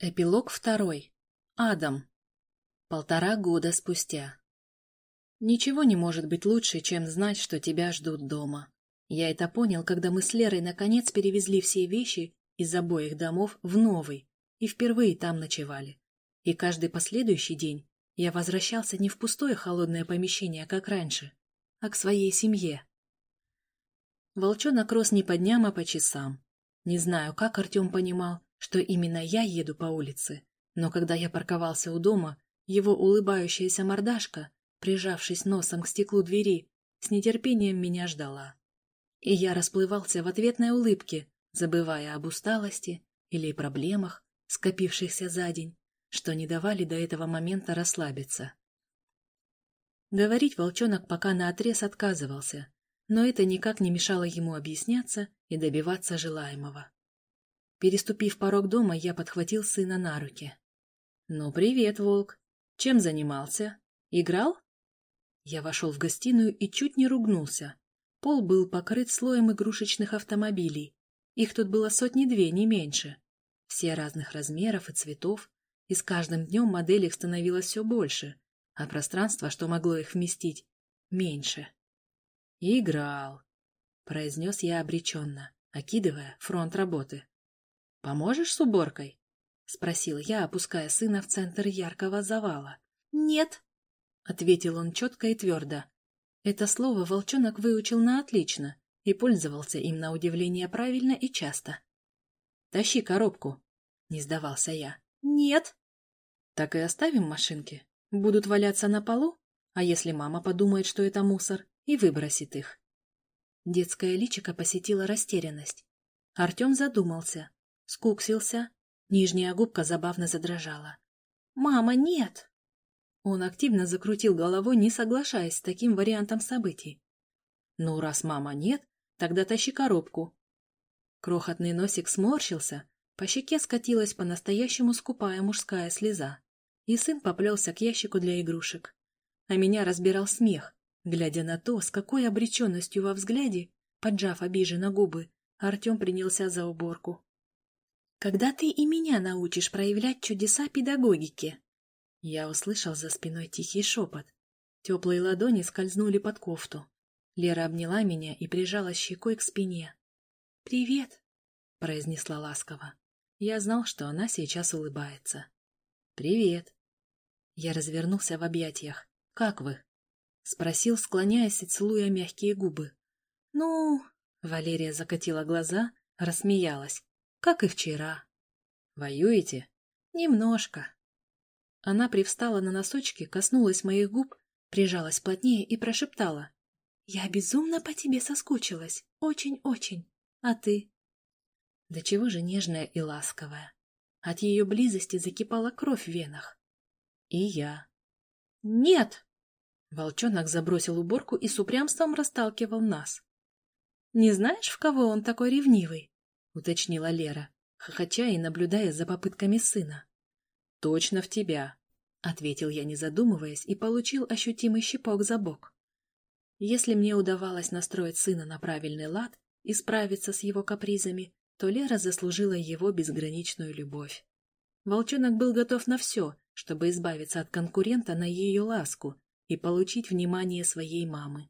Эпилог второй. Адам. Полтора года спустя. Ничего не может быть лучше, чем знать, что тебя ждут дома. Я это понял, когда мы с Лерой наконец перевезли все вещи из обоих домов в новый и впервые там ночевали. И каждый последующий день я возвращался не в пустое холодное помещение, как раньше, а к своей семье. Волчонок рос не по дням, а по часам. Не знаю, как Артем понимал, что именно я еду по улице, но когда я парковался у дома, его улыбающаяся мордашка, прижавшись носом к стеклу двери, с нетерпением меня ждала. И я расплывался в ответной улыбке, забывая об усталости или проблемах, скопившихся за день, что не давали до этого момента расслабиться. Говорить волчонок пока наотрез отказывался, но это никак не мешало ему объясняться и добиваться желаемого. Переступив порог дома, я подхватил сына на руки. «Ну, привет, волк. Чем занимался? Играл?» Я вошел в гостиную и чуть не ругнулся. Пол был покрыт слоем игрушечных автомобилей. Их тут было сотни-две, не меньше. Все разных размеров и цветов, и с каждым днем моделей становилось все больше, а пространство, что могло их вместить, меньше. «Играл», — произнес я обреченно, окидывая фронт работы. «Поможешь с уборкой?» — спросил я, опуская сына в центр яркого завала. «Нет», — ответил он четко и твердо. Это слово волчонок выучил на отлично и пользовался им на удивление правильно и часто. «Тащи коробку», — не сдавался я. «Нет». «Так и оставим машинки. Будут валяться на полу, а если мама подумает, что это мусор, и выбросит их?» Детское личико посетила растерянность. Артем задумался, скуксился, нижняя губка забавно задрожала. «Мама, нет!» Он активно закрутил головой, не соглашаясь с таким вариантом событий. «Ну, раз мама нет, тогда тащи коробку». Крохотный носик сморщился, по щеке скатилась по-настоящему скупая мужская слеза, и сын поплелся к ящику для игрушек. А меня разбирал смех, глядя на то, с какой обреченностью во взгляде, поджав обиженно губы, Артем принялся за уборку. Когда ты и меня научишь проявлять чудеса педагогики? Я услышал за спиной тихий шепот. Теплые ладони скользнули под кофту. Лера обняла меня и прижала щекой к спине. «Привет», — произнесла ласково. Я знал, что она сейчас улыбается. «Привет». Я развернулся в объятиях. «Как вы?» — спросил, склоняясь и целуя мягкие губы. «Ну...» — Валерия закатила глаза, рассмеялась как и вчера. Воюете? Немножко. Она привстала на носочки, коснулась моих губ, прижалась плотнее и прошептала. Я безумно по тебе соскучилась. Очень-очень. А ты? Да чего же нежная и ласковая. От ее близости закипала кровь в венах. И я. Нет! Волчонок забросил уборку и с упрямством расталкивал нас. Не знаешь, в кого он такой ревнивый? Уточнила Лера, хохоча и наблюдая за попытками сына. «Точно в тебя», — ответил я, не задумываясь, и получил ощутимый щипок за бок. Если мне удавалось настроить сына на правильный лад и справиться с его капризами, то Лера заслужила его безграничную любовь. Волчонок был готов на все, чтобы избавиться от конкурента на ее ласку и получить внимание своей мамы.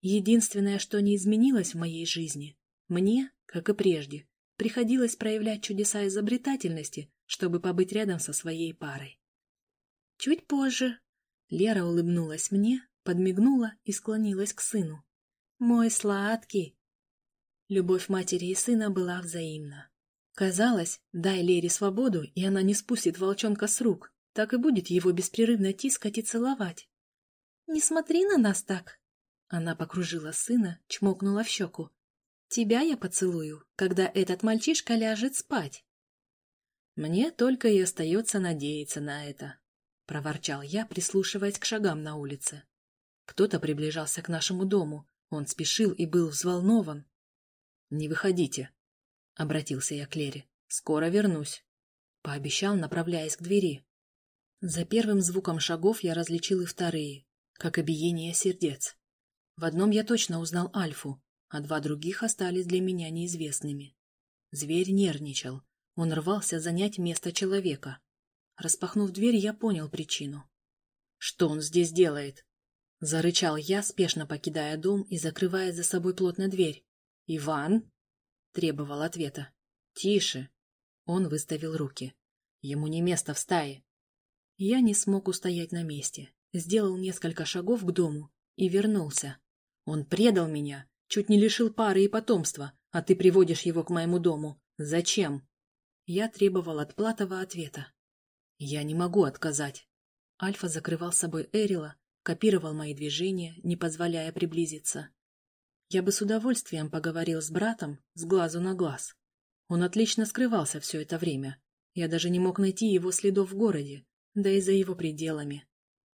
Единственное, что не изменилось в моей жизни, мне как и прежде, приходилось проявлять чудеса изобретательности, чтобы побыть рядом со своей парой. Чуть позже Лера улыбнулась мне, подмигнула и склонилась к сыну. «Мой сладкий!» Любовь матери и сына была взаимна. Казалось, дай Лере свободу, и она не спустит волчонка с рук, так и будет его беспрерывно тискать и целовать. «Не смотри на нас так!» Она покружила сына, чмокнула в щеку. Тебя я поцелую, когда этот мальчишка ляжет спать. Мне только и остается надеяться на это, — проворчал я, прислушиваясь к шагам на улице. Кто-то приближался к нашему дому, он спешил и был взволнован. — Не выходите, — обратился я к Лере. — Скоро вернусь, — пообещал, направляясь к двери. За первым звуком шагов я различил и вторые, как и биение сердец. В одном я точно узнал Альфу, а два других остались для меня неизвестными. Зверь нервничал. Он рвался занять место человека. Распахнув дверь, я понял причину. «Что он здесь делает?» Зарычал я, спешно покидая дом и закрывая за собой плотно дверь. «Иван?» Требовал ответа. «Тише!» Он выставил руки. Ему не место в стае. Я не смог устоять на месте. Сделал несколько шагов к дому и вернулся. Он предал меня, чуть не лишил пары и потомства, а ты приводишь его к моему дому. Зачем? Я требовал от Платова ответа. Я не могу отказать. Альфа закрывал собой Эрила, копировал мои движения, не позволяя приблизиться. Я бы с удовольствием поговорил с братом с глазу на глаз. Он отлично скрывался все это время. Я даже не мог найти его следов в городе, да и за его пределами.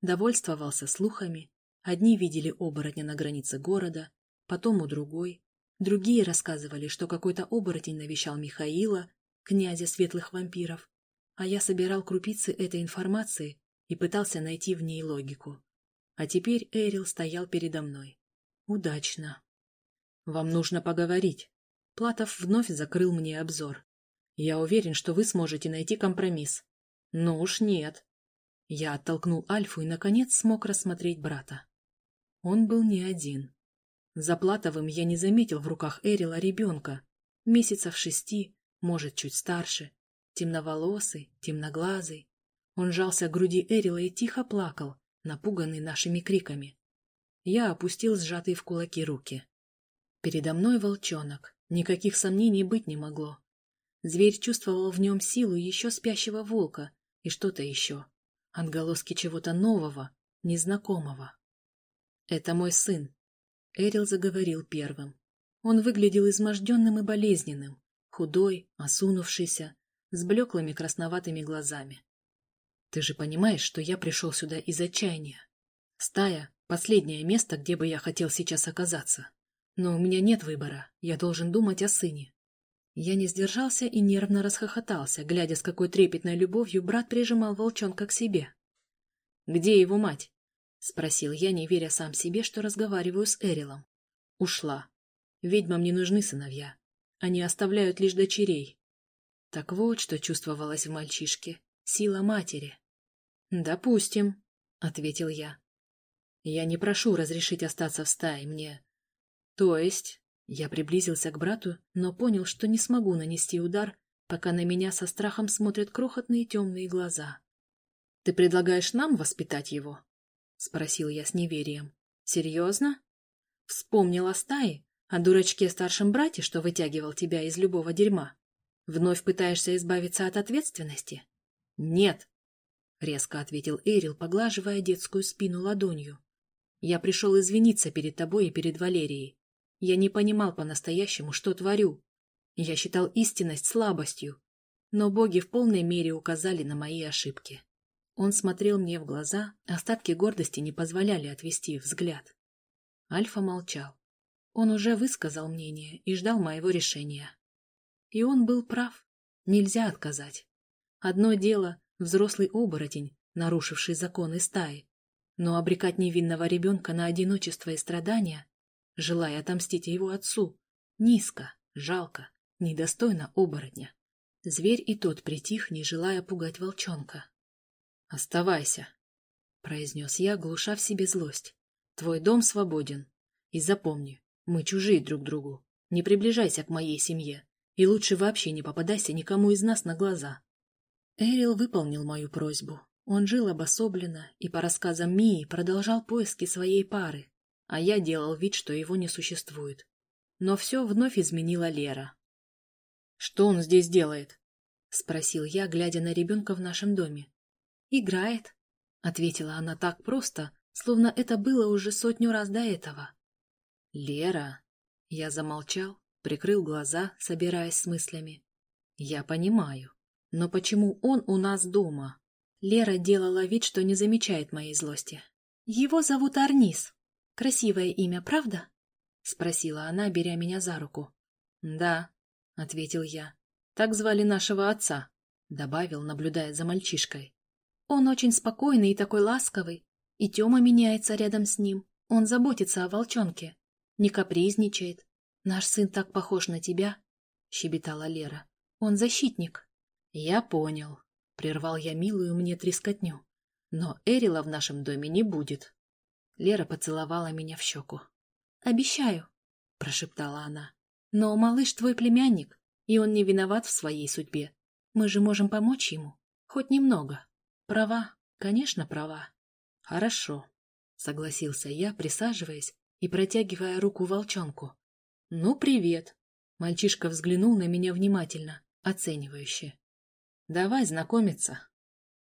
Довольствовался слухами. Одни видели оборотня на границе города, потом у другой. Другие рассказывали, что какой-то оборотень навещал Михаила, князя светлых вампиров, а я собирал крупицы этой информации и пытался найти в ней логику. А теперь Эрил стоял передо мной. Удачно. Вам нужно поговорить. Платов вновь закрыл мне обзор. Я уверен, что вы сможете найти компромисс. Ну уж нет. Я оттолкнул Альфу и, наконец, смог рассмотреть брата. Он был не один. За Платовым я не заметил в руках Эрила ребенка, месяцев шести, может, чуть старше, темноволосый, темноглазый. Он жался к груди Эрила и тихо плакал, напуганный нашими криками. Я опустил сжатые в кулаки руки. Передо мной волчонок, никаких сомнений быть не могло. Зверь чувствовал в нем силу еще спящего волка и что-то еще, отголоски чего-то нового, незнакомого. «Это мой сын», — Эрил заговорил первым. Он выглядел изможденным и болезненным, худой, осунувшийся, с блеклыми красноватыми глазами. Ты же понимаешь, что я пришел сюда из отчаяния. Стая — последнее место, где бы я хотел сейчас оказаться. Но у меня нет выбора, я должен думать о сыне. Я не сдержался и нервно расхохотался, глядя, с какой трепетной любовью брат прижимал волчонка к себе. «Где его мать?» — спросил я, не веря сам себе, что разговариваю с Эрилом. «Ушла. Ведьмам не нужны сыновья. Они оставляют лишь дочерей». Так вот, что чувствовалось в мальчишке. Сила матери. «Допустим», — ответил я. «Я не прошу разрешить остаться в стае мне». «То есть...» Я приблизился к брату, но понял, что не смогу нанести удар, пока на меня со страхом смотрят крохотные темные глаза. «Ты предлагаешь нам воспитать его?» — спросил я с неверием. «Серьезно? Вспомнил о стае, о дурачке старшем брате, что вытягивал тебя из любого дерьма? Вновь пытаешься избавиться от ответственности?» «Нет», — резко ответил Эрил, поглаживая детскую спину ладонью. «Я пришел извиниться перед тобой и перед Валерией. Я не понимал по-настоящему, что творю. Я считал истинность слабостью, но боги в полной мере указали на мои ошибки». Он смотрел мне в глаза, остатки гордости не позволяли отвести взгляд. Альфа молчал. Он уже высказал мнение и ждал моего решения. И он был прав. Нельзя отказать. Одно дело — взрослый оборотень, нарушивший законы стаи, но обрекать невинного ребенка на одиночество и страдания, желая отомстить его отцу, низко, жалко, недостойно оборотня. Зверь и тот притих, не желая пугать волчонка. «Оставайся», — произнес я, глуша в себе злость. «Твой дом свободен. И запомни, мы чужие друг другу. Не приближайся к моей семье. И лучше вообще не попадайся никому из нас на глаза. Эрил выполнил мою просьбу. Он жил обособленно и, по рассказам Мии, продолжал поиски своей пары, а я делал вид, что его не существует. Но все вновь изменила Лера. «Что он здесь делает?» — спросил я, глядя на ребенка в нашем доме. «Играет», — ответила она так просто, словно это было уже сотню раз до этого. «Лера...» Я замолчал, прикрыл глаза, собираясь с мыслями. «Я понимаю. Но почему он у нас дома? Лера делала вид, что не замечает моей злости. Его зовут Арнис. Красивое имя, правда? Спросила она, беря меня за руку. Да, ответил я. Так звали нашего отца, добавил, наблюдая за мальчишкой. Он очень спокойный и такой ласковый. И Тёма меняется рядом с ним. Он заботится о волчонке. Не капризничает. Наш сын так похож на тебя, щебетала Лера. Он защитник. Я понял. Прервал я милую мне трескотню. Но Эрила в нашем доме не будет. Лера поцеловала меня в щеку. «Обещаю», — прошептала она. «Но малыш твой племянник, и он не виноват в своей судьбе. Мы же можем помочь ему. Хоть немного. Права, конечно, права». «Хорошо», — согласился я, присаживаясь и протягивая руку волчонку. «Ну, привет!» Мальчишка взглянул на меня внимательно, оценивающе. «Давай знакомиться».